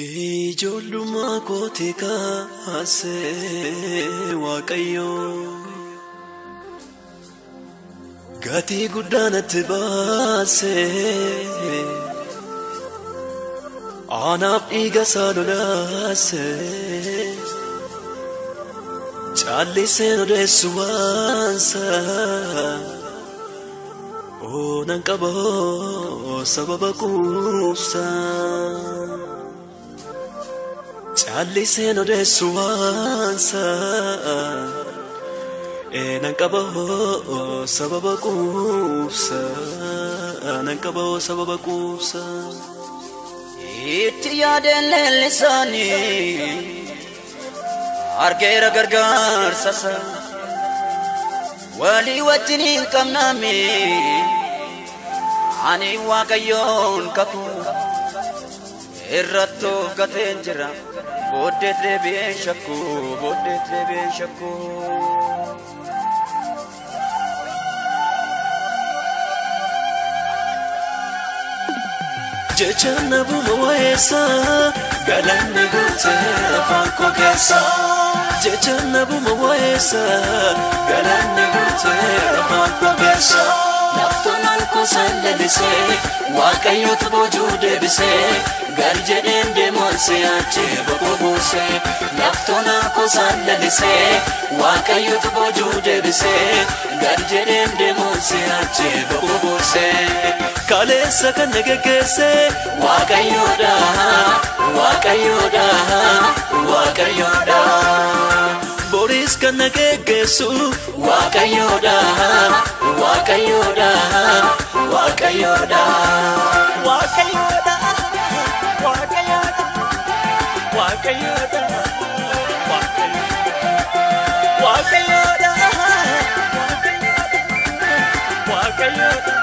Ijoollummaa kootii kaasee Waaqayyoo gatii guddaa natti baasee anaaf dhiiga isaa lolaasee caalliseen odeessu waansa oonan qaboo sababa quubsaa. Caalliseen odeessu waansa nan qaboo sababa quubsa nan qaboo sababa quubsa. Itti yaadeen leellisaanii argeera gargaarsasa walii wajjin hin qabnaami ani waaqayyoon kakuu irrattuu gateen jira booddeet deebi'een shakku booddeet deebi'een shakku. Jecha nabuma wayeessa galanni guutee afaan koo keessa. Jecha nabuma wayeessa galanni guutee afaan koo keessa. Laftoon alkoosaan lalisee waaqayyoota boojuu deebisee gadi jedheen deemuun si'aachee boqoo buusee. Laftoon alkoosaan lalisee waaqayyoota boojuu deebisee gadi jedheen deemuun si'aachee boqoo buusee. Kaleessa kan na geggeessee waaqayyoodha waaqayyoodha waaqayyoodha. Boris kan na geggeessu waaqayyoodha waaqayyoodha waaqayyoodha. Waaqayyoodha waaqayyoodha waaqayyoodha waaqayyoodha waaqayyoodha.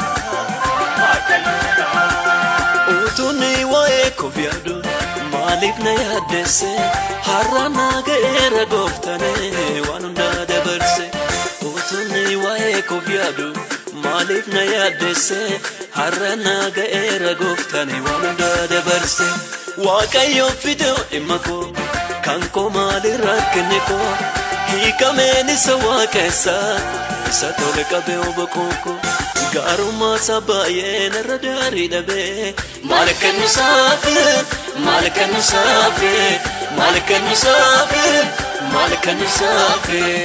Utuunni waa'ee koof yaadu maaliif na yaaddeesse har'a na ga'eera gooftane waan hundaa dabarse. Utuunni waa'ee koof yaadu maaliif na yaaddeesse har'a na ga'eera gooftane waan hundaa dabarse. Waaqayyoon fidee dhimma koo kan koo maalirraa kenne koo hiikameen isa waaqessa isa tole qabee obboqoo koo. gaarummaa sabbaayeen irra daarii dhabee maal akka nu saafee maal akka nu saafee maal akka nu saafee maal akka nu saafee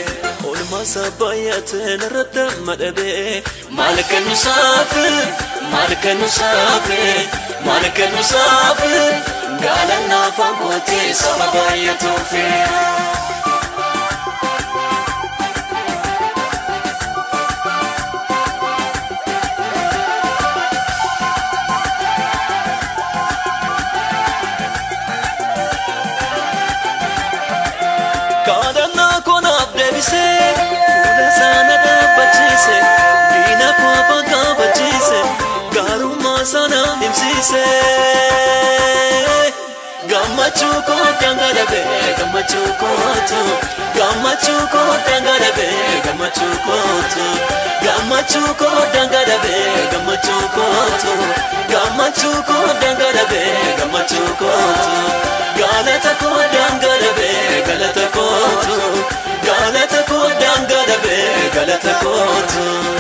oolmaa sabbaayaateen irra damma dhabee maal akka nu saafee maal akka nu saafee maal akka nu saafee gaalanaa afaan kootee saba baay'atu feera. sise Gamma chuko tangarabe Gamma chuko tu Gamma chuko tangarabe Gamma chuko tu Gamma chuko tangarabe Gamma chuko tu Gamma chuko tangarabe Gamma chuko tu Galata ko tangarabe Galata ko tu Galata ko tangarabe Galata ko tu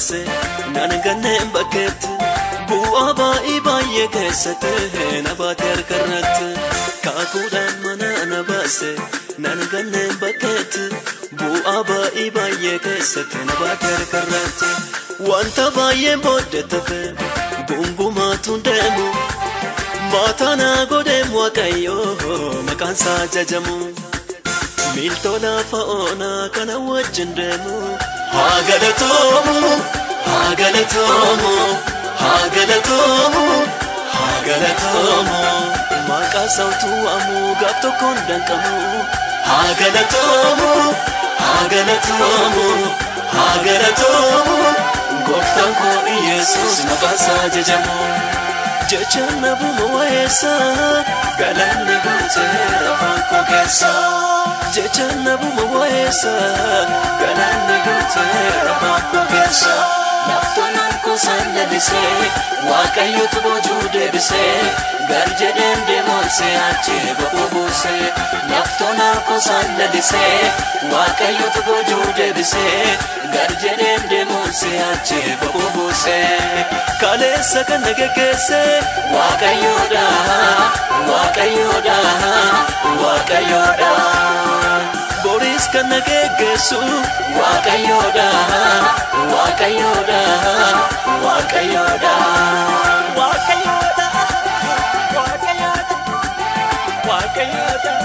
na baase nan ganneen bakkeetti bu'aa baay'ee baay'ee keessatti na baate harka irratti. Kaakuudhaan mana na baase nan ganneen bakkeetti bu'aa baay'ee baay'ee keessatti na baate harka irratti. Wanta baay'een booddee tafe gungumaatu deemu maataa na godheem waaqayyoo maqaan isaa jajamu. Miiltoo lafa onaa kana wajjin deemu haa galatoomu haa galatoomu haa galatoomu galatoomu maqaa sautuu amuu gaaf tokkoon danqamu haa galatoomu haa galatoomu haa galatoomu gooftaan koo Yesuus maqaasaa jajamu jecha nabuma wayeessa galanni guuteera afaan koo keessa jecha nabuma wayeessa galanni guuteera afaan koo keessa laftoonaan kuusaan lalisee waaqayyotu boojuu deebisee gar jedheen deemonsee achii ba'uu buusee laftoonaan kuusaan lalisee waaqayyotu boojuu deebisee gar jedheen deemonsee achii ba'uu buusee Kaleessa kana geggeesse Waaqayyoodha Waaqayyoodha Waaqayyoodha. Boriis kana geggeessu Waaqayyoodha Waaqayyoodha Waaqayyoodha. Waaqayyoodha Waaqayyoodha Waaqayyoodha.